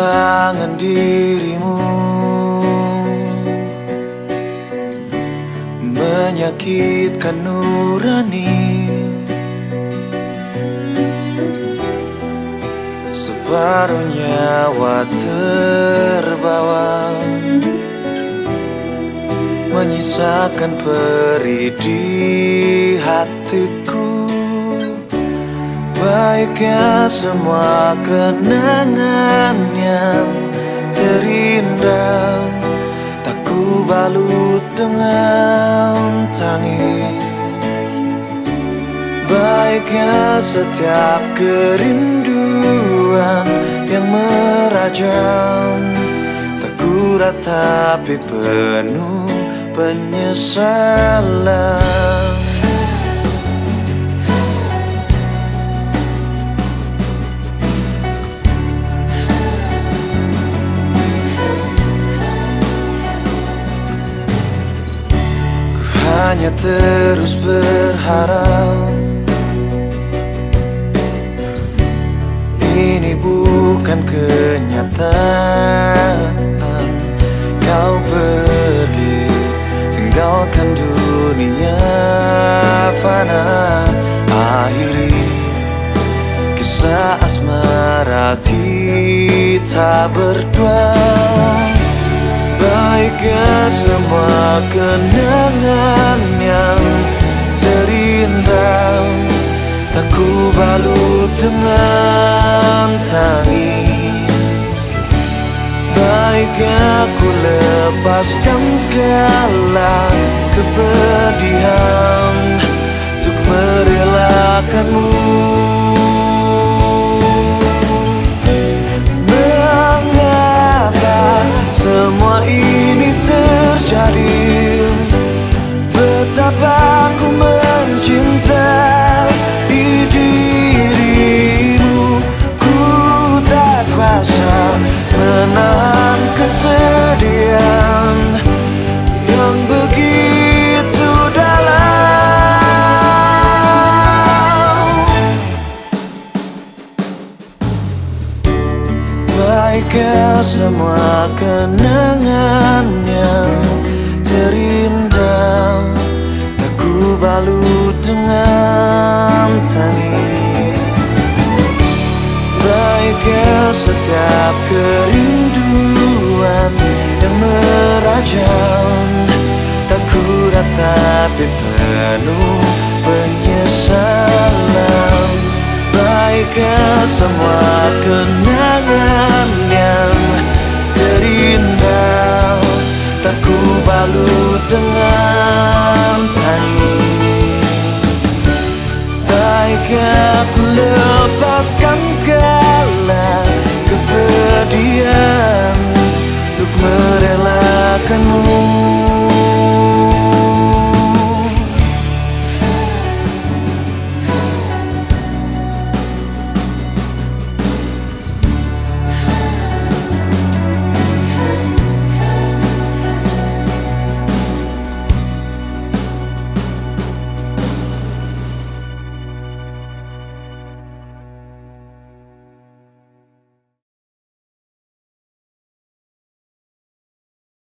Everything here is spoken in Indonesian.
kehilangan dirimu. Menyakitkan nurani. Separuh nyawa terbawa. Menyisakan peri di hatiku Baiknya semua kenangan yang terindah. Tak ku balut dengan tangis. Baiknya setiap kerinduan yang merajam. Tak ku ratapi penuh penyesalan hanya terus berharap. Ini bukan kenyataan. Kau pergi tinggalkan dunia fana. Akhiri kisah asmara kita berdua Baiknya semua kenangan yang terindah Tak ku balut dengan tangis. Baiknya ku lepaskan segala kepedihan Untuk merelakanmu terjadi. Betapa ku mencinta di dirimu. Ku tak kuasa menahan kesedihan Yang begitu dalam. Baiknya semua kenangan yang terindah ku balut dengan tangis. Baiknya setiap kerinduan yang merajam Tak ku ratapi penuh penyesalan. Baiknya semua kenangan tangis